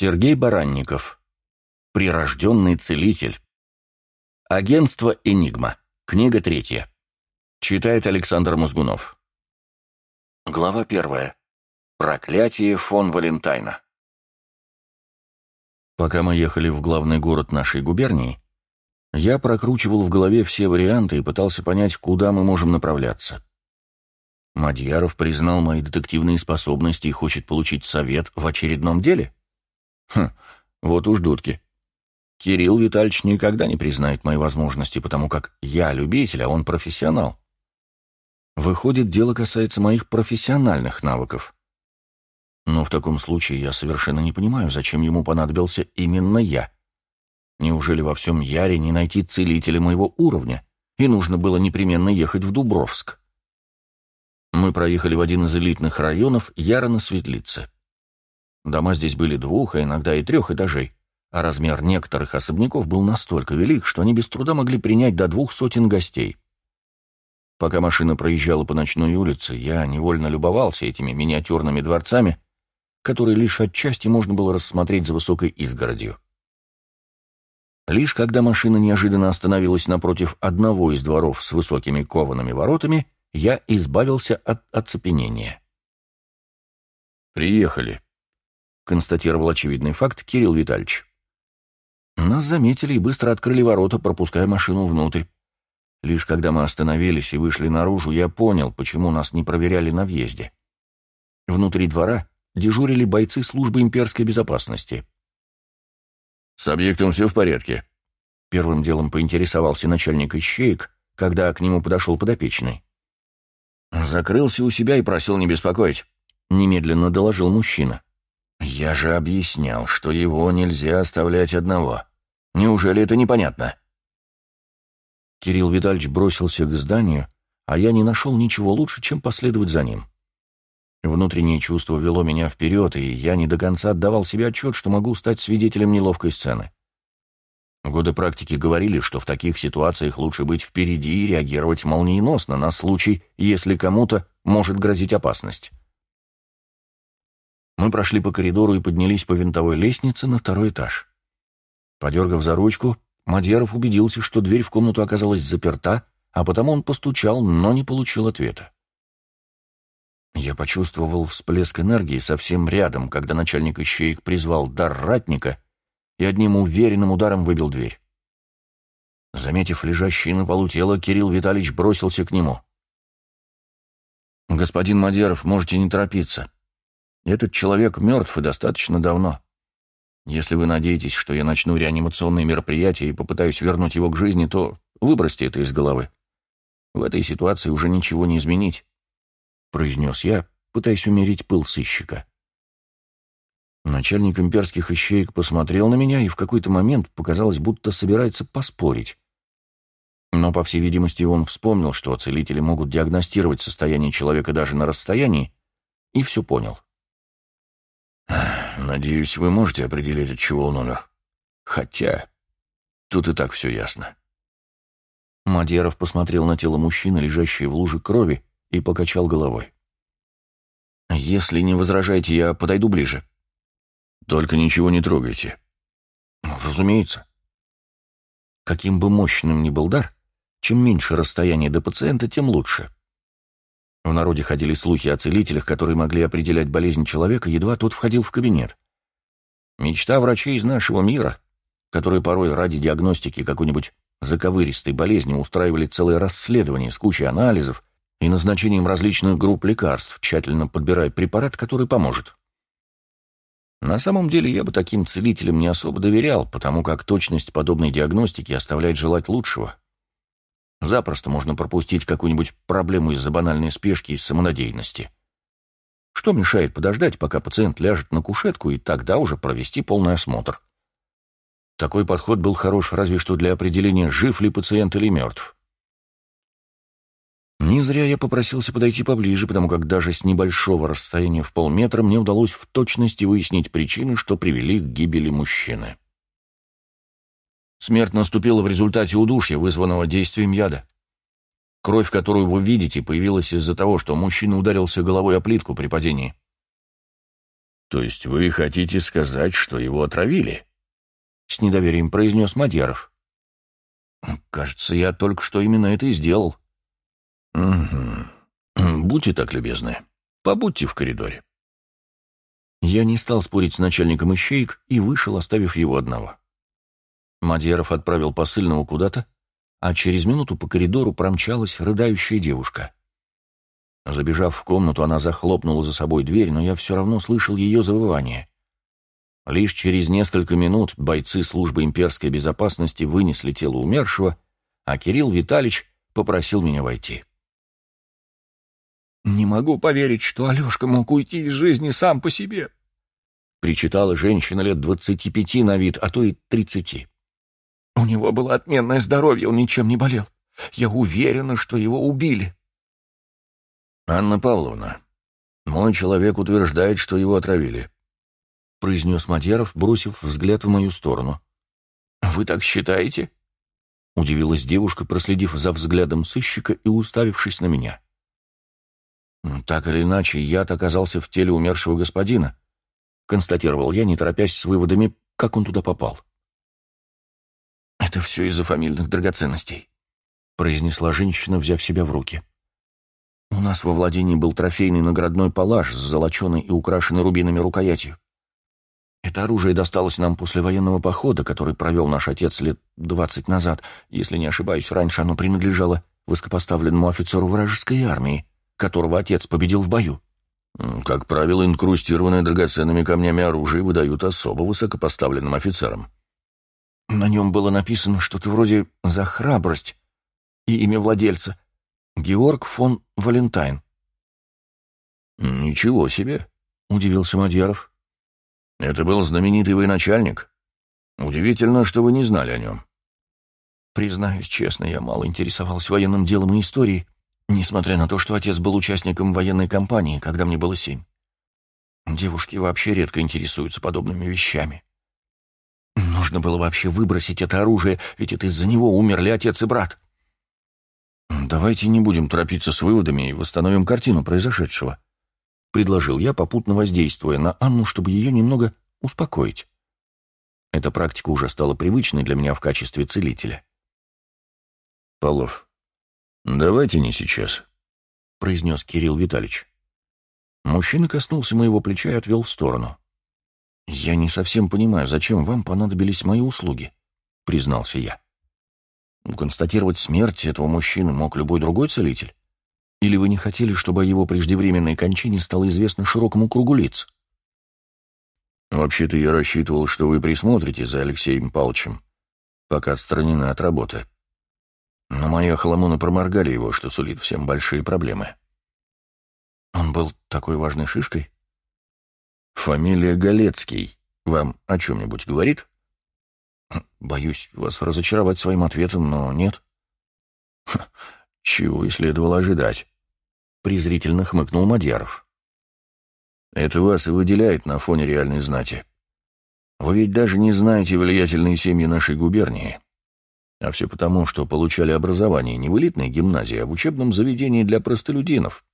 Сергей Баранников. Прирожденный целитель. Агентство «Энигма». Книга третья. Читает Александр Мозгунов. Глава первая. Проклятие фон Валентайна. Пока мы ехали в главный город нашей губернии, я прокручивал в голове все варианты и пытался понять, куда мы можем направляться. Мадьяров признал мои детективные способности и хочет получить совет в очередном деле? Хм, вот уж дудки. Кирилл Витальевич никогда не признает мои возможности, потому как я любитель, а он профессионал. Выходит, дело касается моих профессиональных навыков. Но в таком случае я совершенно не понимаю, зачем ему понадобился именно я. Неужели во всем Яре не найти целителя моего уровня, и нужно было непременно ехать в Дубровск? Мы проехали в один из элитных районов Яра на Светлице. Дома здесь были двух, а иногда и трех этажей, а размер некоторых особняков был настолько велик, что они без труда могли принять до двух сотен гостей. Пока машина проезжала по ночной улице, я невольно любовался этими миниатюрными дворцами, которые лишь отчасти можно было рассмотреть за высокой изгородью. Лишь когда машина неожиданно остановилась напротив одного из дворов с высокими коваными воротами, я избавился от оцепенения. «Приехали», — констатировал очевидный факт Кирилл Витальевич. Нас заметили и быстро открыли ворота, пропуская машину внутрь. Лишь когда мы остановились и вышли наружу, я понял, почему нас не проверяли на въезде. Внутри двора дежурили бойцы службы имперской безопасности. «С объектом все в порядке?» Первым делом поинтересовался начальник ищеек, когда к нему подошел подопечный. «Закрылся у себя и просил не беспокоить», — немедленно доложил мужчина. «Я же объяснял, что его нельзя оставлять одного. Неужели это непонятно?» Кирилл Витальевич бросился к зданию, а я не нашел ничего лучше, чем последовать за ним. Внутреннее чувство вело меня вперед, и я не до конца отдавал себе отчет, что могу стать свидетелем неловкой сцены. Годы практики говорили, что в таких ситуациях лучше быть впереди и реагировать молниеносно на случай, если кому-то может грозить опасность. Мы прошли по коридору и поднялись по винтовой лестнице на второй этаж. Подергав за ручку, Мадьяров убедился, что дверь в комнату оказалась заперта, а потому он постучал, но не получил ответа. Я почувствовал всплеск энергии совсем рядом, когда начальник ищеек призвал дар ратника и одним уверенным ударом выбил дверь. Заметив лежащее на полу тело, Кирилл Витальевич бросился к нему. «Господин Мадьяров, можете не торопиться. Этот человек мертв и достаточно давно. Если вы надеетесь, что я начну реанимационные мероприятия и попытаюсь вернуть его к жизни, то выбросьте это из головы. В этой ситуации уже ничего не изменить», — произнес я, пытаясь умерить пыл сыщика. Начальник имперских ищеек посмотрел на меня и в какой-то момент показалось, будто собирается поспорить. Но, по всей видимости, он вспомнил, что целители могут диагностировать состояние человека даже на расстоянии, и все понял. Надеюсь, вы можете определить, от чего он умер. Хотя, тут и так все ясно. Мадьяров посмотрел на тело мужчины, лежащее в луже крови, и покачал головой. «Если не возражаете, я подойду ближе». «Только ничего не трогайте». «Ну, разумеется». Каким бы мощным ни был дар, чем меньше расстояние до пациента, тем лучше. В народе ходили слухи о целителях, которые могли определять болезнь человека, едва тот входил в кабинет. Мечта врачей из нашего мира, которые порой ради диагностики какой-нибудь заковыристой болезни устраивали целое расследование с кучей анализов и назначением различных групп лекарств, тщательно подбирая препарат, который поможет. На самом деле я бы таким целителям не особо доверял, потому как точность подобной диагностики оставляет желать лучшего. Запросто можно пропустить какую-нибудь проблему из-за банальной спешки и самонадеянности. Что мешает подождать, пока пациент ляжет на кушетку, и тогда уже провести полный осмотр? Такой подход был хорош разве что для определения, жив ли пациент или мертв. Не зря я попросился подойти поближе, потому как даже с небольшого расстояния в полметра мне удалось в точности выяснить причины, что привели к гибели мужчины. Смерть наступила в результате удушья, вызванного действием яда. Кровь, которую вы видите, появилась из-за того, что мужчина ударился головой о плитку при падении. То есть вы хотите сказать, что его отравили? С недоверием произнес Мадьяров. Кажется, я только что именно это и сделал. Угу. Будьте так любезны. Побудьте в коридоре. Я не стал спорить с начальником ищеек и вышел, оставив его одного. Мадьяров отправил посыльного куда-то, а через минуту по коридору промчалась рыдающая девушка. Забежав в комнату, она захлопнула за собой дверь, но я все равно слышал ее завывание. Лишь через несколько минут бойцы службы имперской безопасности вынесли тело умершего, а Кирилл Витальевич попросил меня войти. «Не могу поверить, что Алешка мог уйти из жизни сам по себе», — причитала женщина лет двадцати пяти на вид, а то и тридцати. «У него было отменное здоровье, он ничем не болел. Я уверена, что его убили». «Анна Павловна, мой человек утверждает, что его отравили», — произнес Мадьяров, бросив взгляд в мою сторону. «Вы так считаете?» — удивилась девушка, проследив за взглядом сыщика и уставившись на меня. «Так или иначе, яд оказался в теле умершего господина», — констатировал я, не торопясь с выводами, как он туда попал. «Это все из-за фамильных драгоценностей», — произнесла женщина, взяв себя в руки. У нас во владении был трофейный наградной палаш с золоченой и украшенной рубинами рукоятью. Это оружие досталось нам после военного похода, который провел наш отец лет двадцать назад. Если не ошибаюсь, раньше оно принадлежало высокопоставленному офицеру вражеской армии, которого отец победил в бою. Как правило, инкрустированное драгоценными камнями оружие выдают особо высокопоставленным офицерам. На нем было написано что-то вроде «За храбрость» и имя владельца — Георг фон Валентайн. «Ничего себе!» — удивился Мадьяров. «Это был знаменитый военачальник. Удивительно, что вы не знали о нем». Признаюсь честно, я мало интересовался военным делом и историей, несмотря на то, что отец был участником военной кампании, когда мне было семь. Девушки вообще редко интересуются подобными вещами. Нужно было вообще выбросить это оружие, ведь это из-за него умерли отец и брат. «Давайте не будем торопиться с выводами и восстановим картину произошедшего», — предложил я, попутно воздействуя на Анну, чтобы ее немного успокоить. Эта практика уже стала привычной для меня в качестве целителя. «Полов, давайте не сейчас», — произнес Кирилл Витальевич. Мужчина коснулся моего плеча и отвел в сторону. «Я не совсем понимаю, зачем вам понадобились мои услуги», — признался я. Констатировать смерть этого мужчины мог любой другой целитель? Или вы не хотели, чтобы о его преждевременной кончине стало известно широкому кругу лиц? Вообще-то я рассчитывал, что вы присмотрите за Алексеем Павловичем, пока отстранены от работы. Но мои охламоны проморгали его, что сулит всем большие проблемы. Он был такой важной шишкой? Фамилия Галецкий вам о чем-нибудь говорит? Боюсь вас разочаровать своим ответом, но нет. Чего и следовало ожидать. Презрительно хмыкнул Мадьяров. Это вас и выделяет на фоне реальной знати. Вы ведь даже не знаете влиятельные семьи нашей губернии. А все потому, что получали образование не в элитной гимназии, а в учебном заведении для простолюдинов.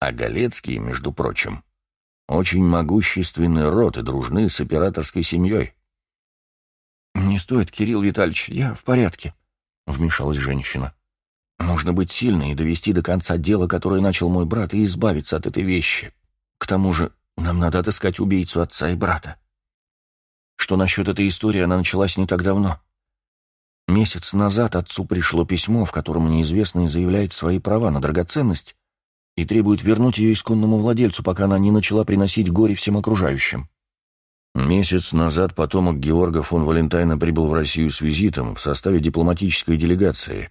А Галецкие, между прочим, очень могущественный род и дружны с операторской семьей. «Не стоит, Кирилл Витальевич, я в порядке», — вмешалась женщина. «Нужно быть сильной и довести до конца дело, которое начал мой брат, и избавиться от этой вещи. К тому же нам надо отыскать убийцу отца и брата. Что насчет этой истории, она началась не так давно. Месяц назад отцу пришло письмо, в котором неизвестный заявляет свои права на драгоценность и требует вернуть ее исконному владельцу, пока она не начала приносить горе всем окружающим. Месяц назад потомок Георга фон Валентайна прибыл в Россию с визитом в составе дипломатической делегации.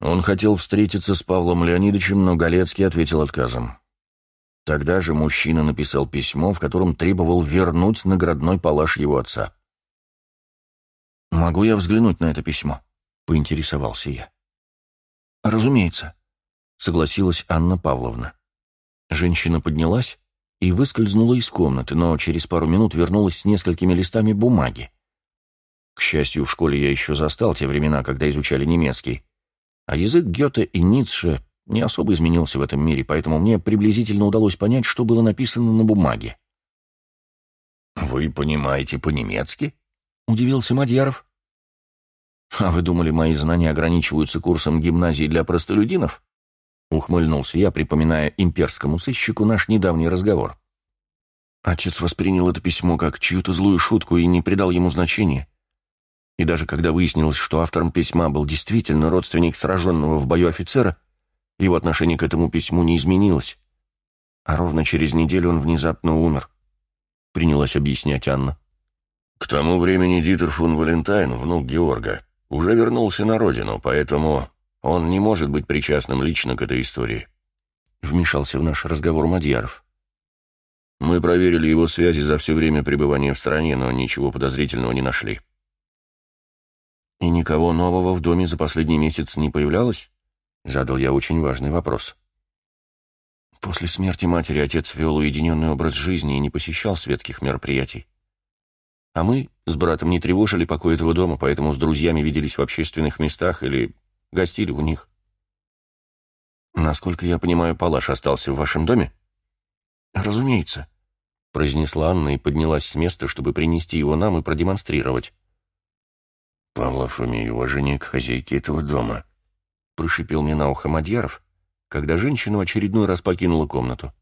Он хотел встретиться с Павлом Леонидовичем, но Галецкий ответил отказом. Тогда же мужчина написал письмо, в котором требовал вернуть наградной палаш его отца. «Могу я взглянуть на это письмо?» — поинтересовался я. «Разумеется», — согласилась Анна Павловна. Женщина поднялась и выскользнула из комнаты, но через пару минут вернулась с несколькими листами бумаги. К счастью, в школе я еще застал те времена, когда изучали немецкий, а язык Гёте и Ницше не особо изменился в этом мире, поэтому мне приблизительно удалось понять, что было написано на бумаге. «Вы понимаете по-немецки?» — удивился Мадьяров. «А вы думали, мои знания ограничиваются курсом гимназии для простолюдинов?» — ухмыльнулся я, припоминая имперскому сыщику наш недавний разговор. Отец воспринял это письмо как чью-то злую шутку и не придал ему значения. И даже когда выяснилось, что автором письма был действительно родственник сраженного в бою офицера, его отношение к этому письму не изменилось. А ровно через неделю он внезапно умер. Принялась объяснять Анна. К тому времени Дитер фон Валентайн, внук Георга, уже вернулся на родину, поэтому он не может быть причастным лично к этой истории. Вмешался в наш разговор Мадьяров. Мы проверили его связи за все время пребывания в стране, но ничего подозрительного не нашли. «И никого нового в доме за последний месяц не появлялось?» Задал я очень важный вопрос. После смерти матери отец вел уединенный образ жизни и не посещал светских мероприятий. А мы с братом не тревожили покой этого дома, поэтому с друзьями виделись в общественных местах или гостили у них. Насколько я понимаю, Палаш остался в вашем доме? Разумеется, произнесла Анна и поднялась с места, чтобы принести его нам и продемонстрировать. Павлов имею уважение к хозяйке этого дома, прошипел мне на ухо Мадьяров, когда женщина в очередной раз покинула комнату.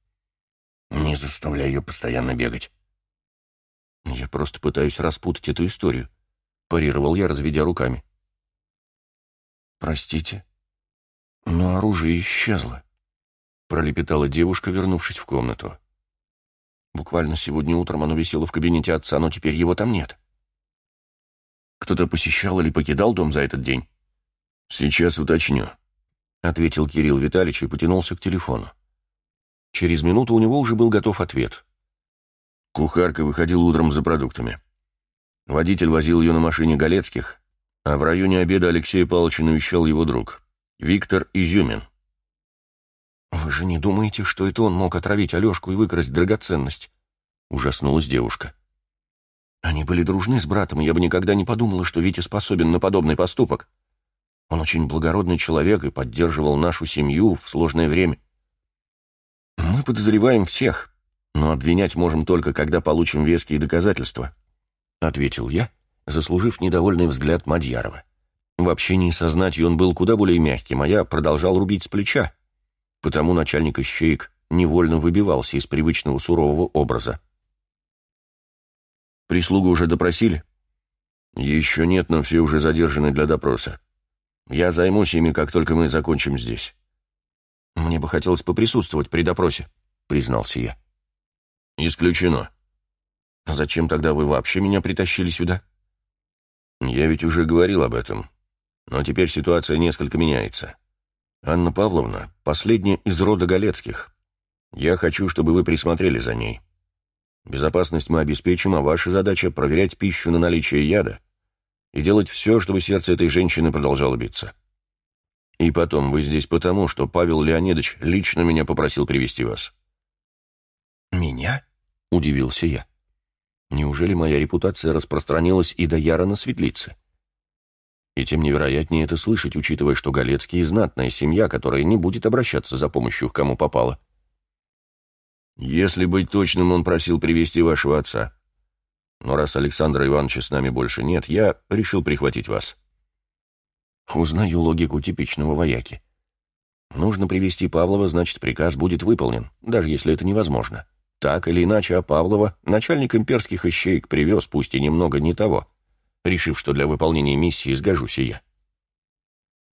Не заставляй ее постоянно бегать. Я просто пытаюсь распутать эту историю, парировал я, разведя руками. Простите, но оружие исчезло, пролепетала девушка, вернувшись в комнату. Буквально сегодня утром оно висело в кабинете отца, но теперь его там нет. Кто-то посещал или покидал дом за этот день? Сейчас уточню, ответил Кирилл Витальевич и потянулся к телефону. Через минуту у него уже был готов ответ. Кухарка выходила утром за продуктами. Водитель возил ее на машине Галецких, а в районе обеда Алексея Павловича навещал его друг, Виктор Изюмин. «Вы же не думаете, что это он мог отравить Алешку и выкрасть драгоценность?» — ужаснулась девушка. «Они были дружны с братом, и я бы никогда не подумала, что Витя способен на подобный поступок. Он очень благородный человек и поддерживал нашу семью в сложное время. Мы подозреваем всех, но обвинять можем только, когда получим веские доказательства», — ответил я, заслужив недовольный взгляд Мадьярова. В общении со знатью он был куда более мягким, а я продолжал рубить с плеча, потому начальник ищеек невольно выбивался из привычного сурового образа. «Прислугу уже допросили?» «Еще нет, но все уже задержаны для допроса. Я займусь ими, как только мы закончим здесь». «Мне бы хотелось поприсутствовать при допросе», — признался я. «Исключено». «Зачем тогда вы вообще меня притащили сюда?» «Я ведь уже говорил об этом. Но теперь ситуация несколько меняется. Анна Павловна — последняя из рода Галецких. Я хочу, чтобы вы присмотрели за ней. Безопасность мы обеспечим, а ваша задача — проверять пищу на наличие яда и делать все, чтобы сердце этой женщины продолжало биться. И потом, вы здесь потому, что Павел Леонидович лично меня попросил привести вас». «Меня?» — удивился я. «Неужели моя репутация распространилась и до Яра на светлице?» И тем невероятнее это слышать, учитывая, что Галецкий — знатная семья, которая не будет обращаться за помощью к кому попало. «Если быть точным, он просил привести вашего отца. Но раз Александра Ивановича с нами больше нет, я решил прихватить вас». Узнаю логику типичного вояки. Нужно привести Павлова, значит, приказ будет выполнен, даже если это невозможно. Так или иначе, а Павлова начальник имперских ищеек привез, пусть и немного не того, решив, что для выполнения миссии сгожусь и я.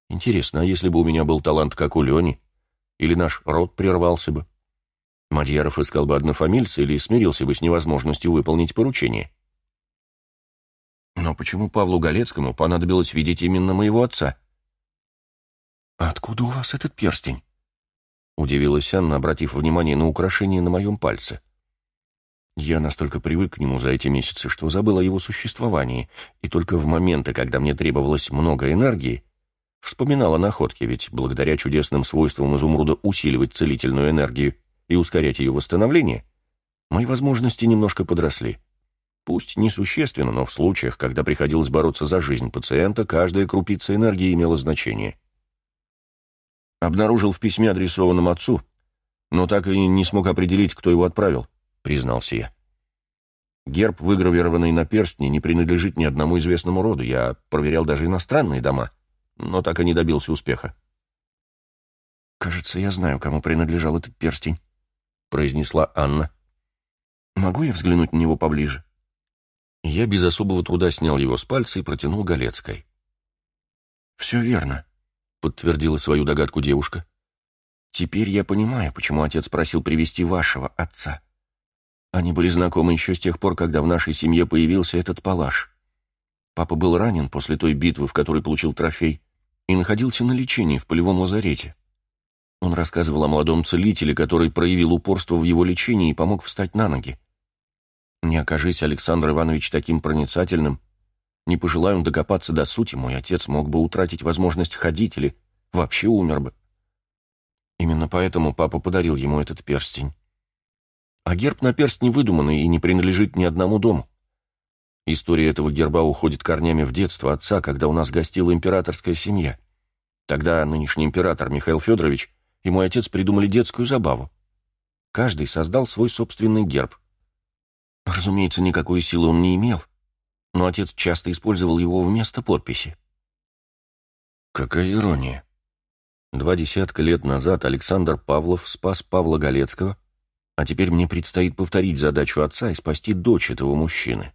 Интересно, а если бы у меня был талант, как у Лени, или наш род прервался бы? Мадьяров искал бы однофамильца или смирился бы с невозможностью выполнить поручение? Но почему Павлу Галецкому понадобилось видеть именно моего отца? «Откуда у вас этот перстень?» — удивилась Анна, обратив внимание на украшение на моем пальце. Я настолько привык к нему за эти месяцы, что забыл о его существовании, и только в моменты, когда мне требовалось много энергии, вспоминал о находке, ведь благодаря чудесным свойствам изумруда усиливать целительную энергию и ускорять ее восстановление, мои возможности немножко подросли. Пусть несущественно, но в случаях, когда приходилось бороться за жизнь пациента, каждая крупица энергии имела значение. Обнаружил в письме, адресованном отцу, но так и не смог определить, кто его отправил, признался я. Герб, выгравированный на перстне, не принадлежит ни одному известному роду. Я проверял даже иностранные дома, но так и не добился успеха. «Кажется, я знаю, кому принадлежал этот перстень», — произнесла Анна. «Могу я взглянуть на него поближе?» Я без особого труда снял его с пальца и протянул Галецкой. «Все верно», — подтвердила свою догадку девушка. «Теперь я понимаю, почему отец просил привести вашего отца. Они были знакомы еще с тех пор, когда в нашей семье появился этот палаш. Папа был ранен после той битвы, в которой получил трофей, и находился на лечении в полевом лазарете. Он рассказывал о молодом целителе, который проявил упорство в его лечении и помог встать на ноги. Не окажись Александр Иванович таким проницательным, не пожелая он докопаться до сути, мой отец мог бы утратить возможность ходить или вообще умер бы. Именно поэтому папа подарил ему этот перстень. А герб на перстне выдуманный и не принадлежит ни одному дому. История этого герба уходит корнями в детство отца, когда у нас гостила императорская семья. Тогда нынешний император Михаил Федорович и мой отец придумали детскую забаву. Каждый создал свой собственный герб. Разумеется, никакой силы он не имел, но отец часто использовал его вместо подписи. Какая ирония. Два десятка лет назад Александр Павлов спас Павла Галецкого, а теперь мне предстоит повторить задачу отца и спасти дочь этого мужчины.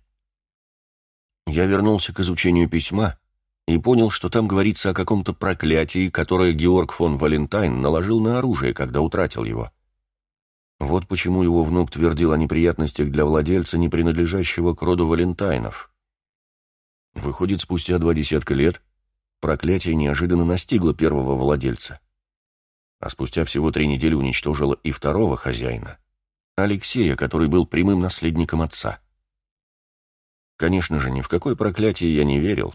Я вернулся к изучению письма и понял, что там говорится о каком-то проклятии, которое Георг фон Валентайн наложил на оружие, когда утратил его. Вот почему его внук твердил о неприятностях для владельца, не принадлежащего к роду Валентайнов. Выходит, спустя два десятка лет проклятие неожиданно настигло первого владельца. А спустя всего три недели уничтожило и второго хозяина, Алексея, который был прямым наследником отца. Конечно же, ни в какое проклятие я не верил,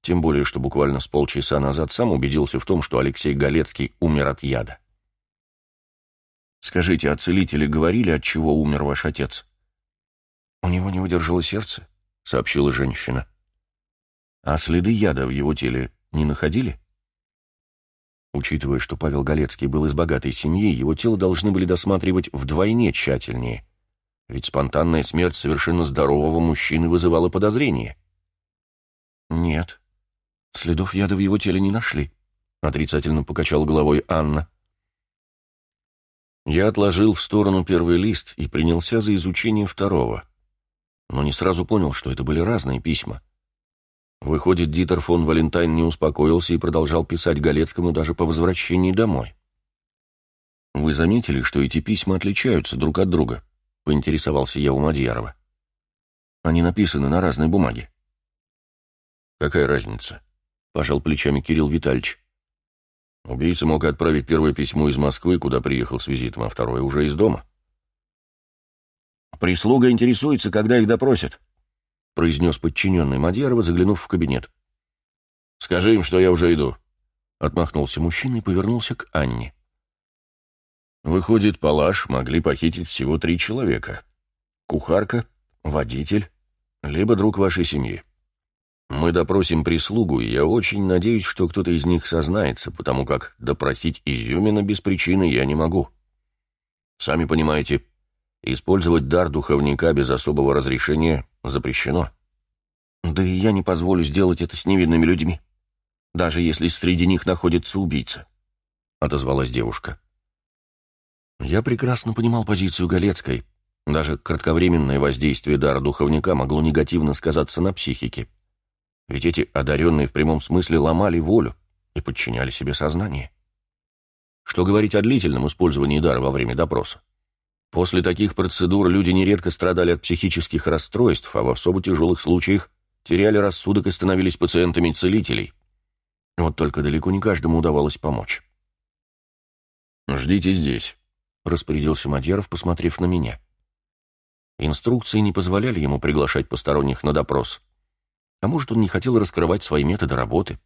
тем более, что буквально с полчаса назад сам убедился в том, что Алексей Галецкий умер от яда. Скажите, а целители говорили, от чего умер ваш отец? У него не выдержало сердце, сообщила женщина. А следы яда в его теле не находили? Учитывая, что Павел Галецкий был из богатой семьи, его тело должны были досматривать вдвойне тщательнее. Ведь спонтанная смерть совершенно здорового мужчины вызывала подозрение. «Нет, следов яда в его теле не нашли», — отрицательно покачал головой Анна. Я отложил в сторону первый лист и принялся за изучение второго. Но не сразу понял, что это были разные письма. Выходит, Дитер фон Валентайн не успокоился и продолжал писать Галецкому даже по возвращении домой. «Вы заметили, что эти письма отличаются друг от друга?» — поинтересовался я у Мадьярова. «Они написаны на разной бумаге». «Какая разница?» — пожал плечами Кирилл Витальевич. Убийца мог отправить первое письмо из Москвы, куда приехал с визитом, а второе уже из дома. «Прислуга интересуется, когда их допросят», — произнес подчиненный Мадьярова, заглянув в кабинет. «Скажи им, что я уже иду», — отмахнулся мужчина и повернулся к Анне. «Выходит, Палаш могли похитить всего три человека. Кухарка, водитель, либо друг вашей семьи. Мы допросим прислугу, и я очень надеюсь, что кто-то из них сознается, потому как допросить Изюмина без причины я не могу. Сами понимаете, использовать дар духовника без особого разрешения запрещено. Да и я не позволю сделать это с невинными людьми, даже если среди них находится убийца, — отозвалась девушка. Я прекрасно понимал позицию Галецкой. Даже кратковременное воздействие дара духовника могло негативно сказаться на психике. Ведь эти одаренные в прямом смысле ломали волю и подчиняли себе сознание. Что говорить о длительном использовании дара во время допроса? После таких процедур люди нередко страдали от психических расстройств, а в особо тяжелых случаях теряли рассудок и становились пациентами целителей. Вот только далеко не каждому удавалось помочь. «Ждите здесь», — распорядился Мадьяров, посмотрев на меня. Инструкции не позволяли ему приглашать посторонних на допрос. А может, он не хотел раскрывать свои методы работы.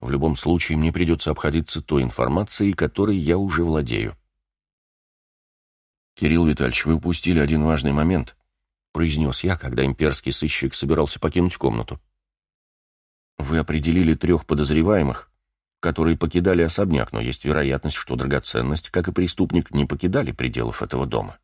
В любом случае, мне придется обходиться той информацией, которой я уже владею. «Кирилл Витальевич, вы упустили один важный момент», — произнес я, когда имперский сыщик собирался покинуть комнату. «Вы определили трех подозреваемых, которые покидали особняк, но есть вероятность, что драгоценность, как и преступник, не покидали пределов этого дома».